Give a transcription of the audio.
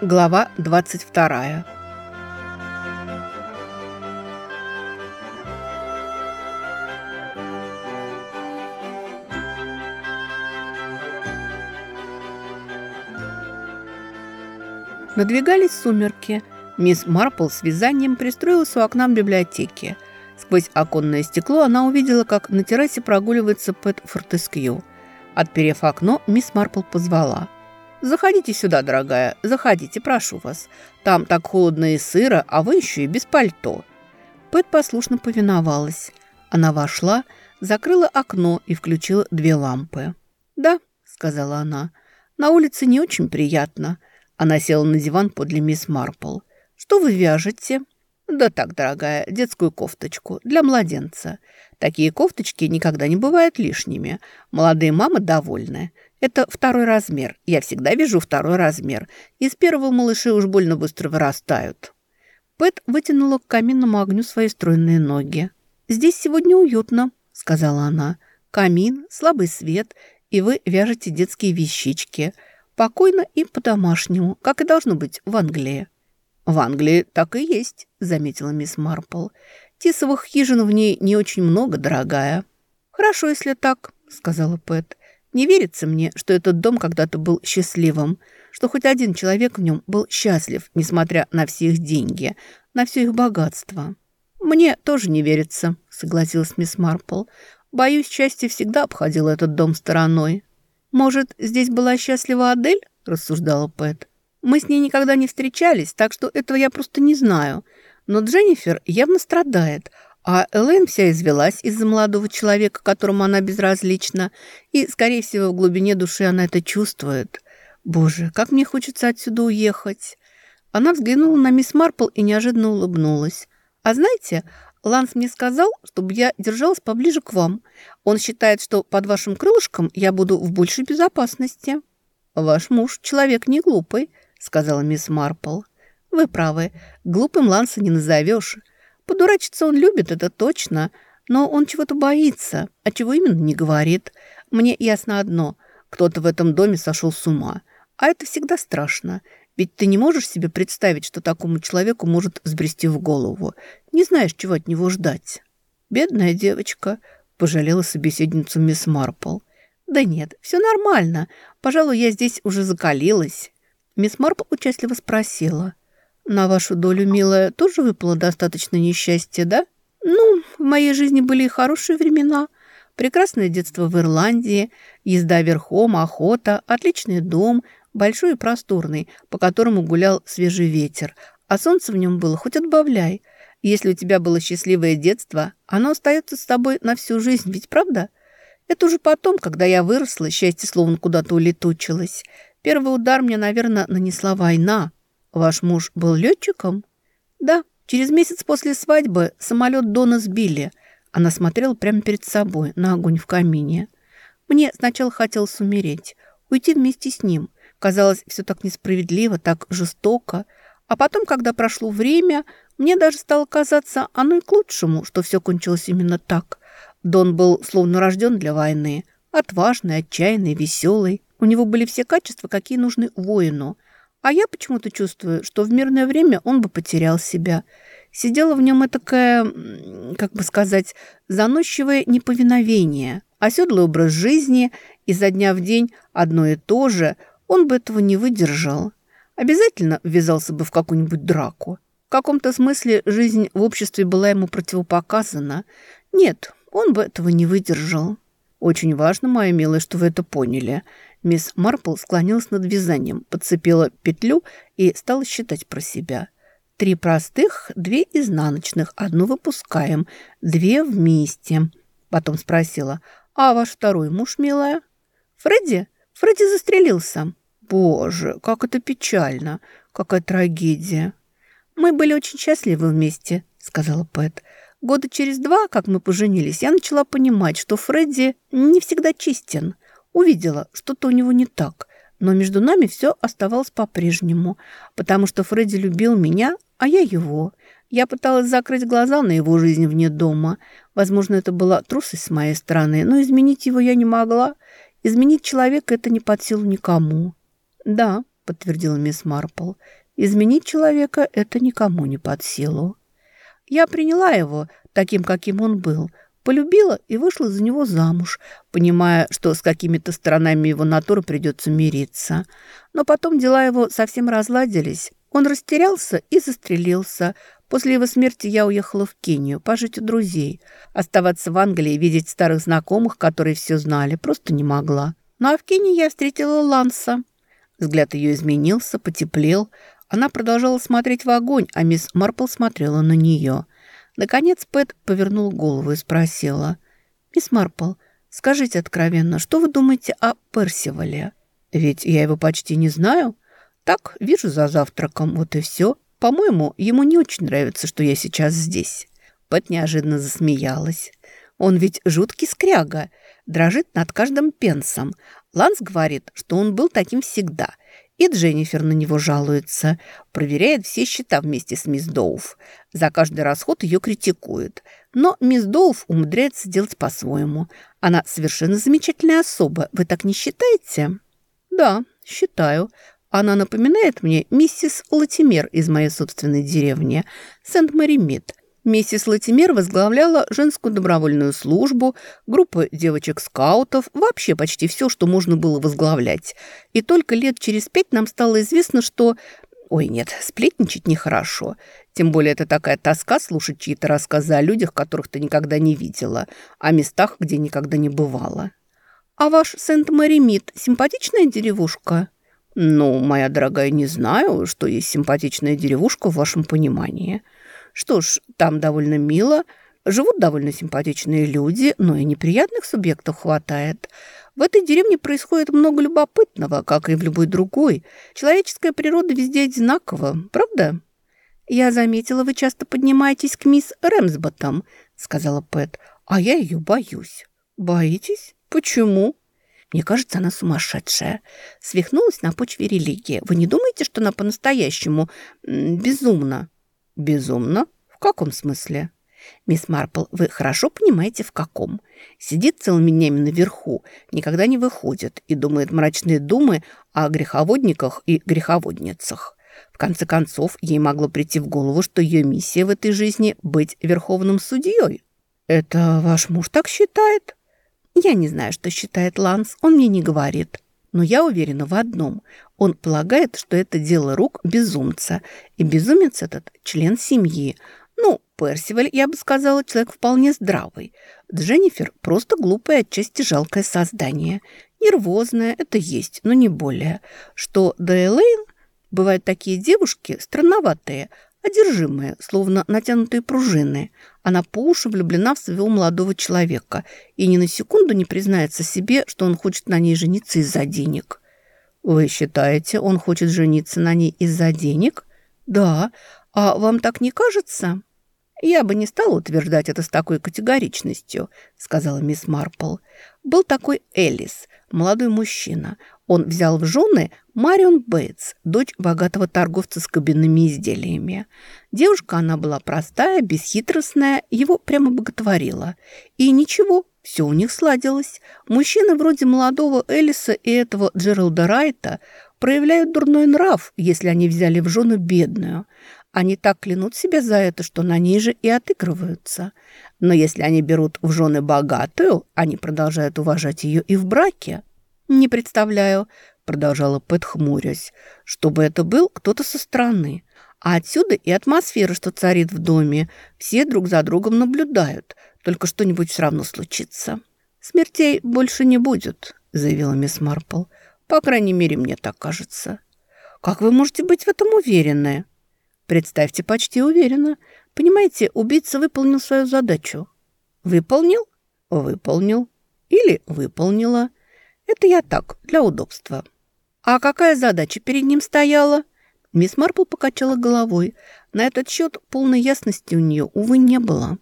Глава 22 Надвигались сумерки. Мисс Марпл с вязанием пристроилась у окна библиотеки. Сквозь оконное стекло она увидела, как на террасе прогуливается Пэт Фортескью. Отперев окно, мисс Марпл позвала – «Заходите сюда, дорогая, заходите, прошу вас. Там так холодно и сыро, а вы еще и без пальто». Пэт послушно повиновалась. Она вошла, закрыла окно и включила две лампы. «Да», — сказала она, — «на улице не очень приятно». Она села на диван подле мисс Марпл. «Что вы вяжете?» «Да так, дорогая, детскую кофточку для младенца. Такие кофточки никогда не бывают лишними. Молодые мамы довольны. Это второй размер. Я всегда вижу второй размер. Из первого малыши уж больно быстро вырастают». Пэт вытянула к каминному огню свои стройные ноги. «Здесь сегодня уютно», — сказала она. «Камин, слабый свет, и вы вяжете детские вещички. Покойно и по-домашнему, как и должно быть в Англии». «В Англии так и есть», — заметила мисс Марпл. «Тисовых хижин в ней не очень много, дорогая». «Хорошо, если так», — сказала Пэт. Не верится мне, что этот дом когда-то был счастливым, что хоть один человек в нем был счастлив, несмотря на все их деньги, на все их богатство. «Мне тоже не верится», — согласилась мисс Марпл. «Боюсь, счастье всегда обходило этот дом стороной». «Может, здесь была счастлива Адель?» — рассуждала Пэт. «Мы с ней никогда не встречались, так что этого я просто не знаю. Но Дженнифер явно страдает, а Элэйн вся извелась из-за молодого человека, которому она безразлична, и, скорее всего, в глубине души она это чувствует. Боже, как мне хочется отсюда уехать. Она взглянула на мисс Марпл и неожиданно улыбнулась. А знаете, Ланс мне сказал, чтобы я держалась поближе к вам. Он считает, что под вашим крылышком я буду в большей безопасности. Ваш муж человек не глупый, сказала мисс Марпл. Вы правы, глупым Ланса не назовешь. Подурачиться он любит, это точно, но он чего-то боится, а чего именно не говорит. Мне ясно одно – кто-то в этом доме сошел с ума. А это всегда страшно, ведь ты не можешь себе представить, что такому человеку может взбрести в голову. Не знаешь, чего от него ждать. «Бедная девочка», – пожалела собеседницу мисс Марпл. «Да нет, все нормально. Пожалуй, я здесь уже закалилась». Мисс Марпл участливо спросила. На вашу долю, милая, тоже выпало достаточно несчастья, да? Ну, в моей жизни были и хорошие времена. Прекрасное детство в Ирландии, езда верхом, охота, отличный дом, большой и просторный, по которому гулял свежий ветер, а солнце в нем было хоть отбавляй. Если у тебя было счастливое детство, оно остается с тобой на всю жизнь, ведь правда? Это уже потом, когда я выросла, счастье словно куда-то улетучилось. Первый удар мне, наверное, нанесла война. Ваш муж был летчиком? Да, через месяц после свадьбы самолет Дона сбили. Она смотрела прямо перед собой, на огонь в камине. Мне сначала хотелось умереть, уйти вместе с ним. Казалось, все так несправедливо, так жестоко. А потом, когда прошло время, мне даже стало казаться, оно и к лучшему, что все кончилось именно так. Дон был словно рожден для войны. Отважный, отчаянный, веселый. У него были все качества, какие нужны воину – а я почему-то чувствую, что в мирное время он бы потерял себя. Сидела в нем такая, как бы сказать, заносчивое неповиновение, оседлый образ жизни, изо дня в день одно и то же, он бы этого не выдержал. Обязательно ввязался бы в какую-нибудь драку. В каком-то смысле жизнь в обществе была ему противопоказана. Нет, он бы этого не выдержал. Очень важно, моя милая, что вы это поняли – Мисс Марпл склонилась над вязанием, подцепила петлю и стала считать про себя. Три простых, две изнаночных, одну выпускаем, две вместе. Потом спросила, а ваш второй муж, милая? Фредди? Фредди застрелился. Боже, как это печально, какая трагедия. Мы были очень счастливы вместе, сказала Пэт. Года через два, как мы поженились, я начала понимать, что Фредди не всегда чистен – Увидела, что-то у него не так, но между нами все оставалось по-прежнему, потому что Фредди любил меня, а я его. Я пыталась закрыть глаза на его жизнь вне дома. Возможно, это была трусость с моей стороны, но изменить его я не могла. Изменить человека – это не под силу никому. Да, подтвердила мисс Марпл. «Изменить человека – это никому не под силу». Я приняла его таким, каким он был, полюбила и вышла за него замуж, понимая, что с какими-то сторонами его натуры придется мириться. Но потом дела его совсем разладились. Он растерялся и застрелился. После его смерти я уехала в Кению пожить у друзей. Оставаться в Англии и видеть старых знакомых, которые все знали, просто не могла. Ну а в Кении я встретила Ланса. Взгляд ее изменился, потеплел. Она продолжала смотреть в огонь, а мисс Марпл смотрела на нее. Наконец Пэт повернул голову и спросила. «Мисс Марпл, скажите откровенно, что вы думаете о Персивале? Ведь я его почти не знаю. Так, вижу за завтраком, вот и все. По-моему, ему не очень нравится, что я сейчас здесь». Пэт неожиданно засмеялась. «Он ведь жуткий скряга, дрожит над каждым пенсом. Ланс говорит, что он был таким всегда – и Дженнифер на него жалуется, проверяет все счета вместе с мисс Доуф. За каждый расход ее критикует. Но мисс Доуф умудряется делать по-своему. Она совершенно замечательная особа. Вы так не считаете? Да, считаю. Она напоминает мне миссис Латимер из моей собственной деревни, Сент-Мари-Мид. Миссис Латимер возглавляла женскую добровольную службу, группу девочек-скаутов, вообще почти все, что можно было возглавлять. И только лет через пять нам стало известно, что... Ой, нет, сплетничать нехорошо. Тем более это такая тоска слушать чьи-то рассказы о людях, которых ты никогда не видела, о местах, где никогда не бывала. «А ваш Сент-Мари-Мид – симпатичная деревушка?» «Ну, моя дорогая, не знаю, что есть симпатичная деревушка в вашем понимании». Что ж, там довольно мило, живут довольно симпатичные люди, но и неприятных субъектов хватает. В этой деревне происходит много любопытного, как и в любой другой. Человеческая природа везде одинакова, правда? «Я заметила, вы часто поднимаетесь к мисс Рэмсботтом», — сказала Пэт. «А я ее боюсь». «Боитесь? Почему?» Мне кажется, она сумасшедшая. Свихнулась на почве религии. Вы не думаете, что она по-настоящему безумна?» «Безумно? В каком смысле?» «Мисс Марпл, вы хорошо понимаете, в каком. Сидит целыми днями наверху, никогда не выходит и думает мрачные думы о греховодниках и греховодницах. В конце концов, ей могло прийти в голову, что ее миссия в этой жизни – быть верховным судьей. «Это ваш муж так считает?» «Я не знаю, что считает Ланс, он мне не говорит». Но я уверена в одном. Он полагает, что это дело рук безумца. И безумец этот – член семьи. Ну, Персиваль, я бы сказала, человек вполне здравый. Дженнифер – просто глупое, отчасти жалкое создание. Нервозное – это есть, но не более. Что до Элейн – бывают такие девушки, странноватые – одержимая, словно натянутые пружины. Она по уши влюблена в своего молодого человека и ни на секунду не признается себе, что он хочет на ней жениться из-за денег. «Вы считаете, он хочет жениться на ней из-за денег?» «Да. А вам так не кажется?» «Я бы не стала утверждать это с такой категоричностью», — сказала мисс Марпл. «Был такой Элис, молодой мужчина. Он взял в жены Марион Бейтс, дочь богатого торговца с кабинными изделиями. Девушка она была простая, бесхитростная, его прямо боготворила. И ничего, все у них сладилось. Мужчины вроде молодого Элиса и этого Джералда Райта проявляют дурной нрав, если они взяли в жену бедную. Они так клянут себя за это, что на ней же и отыгрываются. Но если они берут в жены богатую, они продолжают уважать ее и в браке. «Не представляю», — продолжала Пэт, хмурясь, «чтобы это был кто-то со стороны. А отсюда и атмосфера, что царит в доме. Все друг за другом наблюдают. Только что-нибудь все равно случится». «Смертей больше не будет», — заявила мисс Марпл. «По крайней мере, мне так кажется». «Как вы можете быть в этом уверены?» «Представьте, почти уверена. Понимаете, убийца выполнил свою задачу». «Выполнил?» «Выполнил. Или выполнила». Это я так, для удобства. А какая задача перед ним стояла? Мисс Марпл покачала головой. На этот счет полной ясности у нее, увы, не было.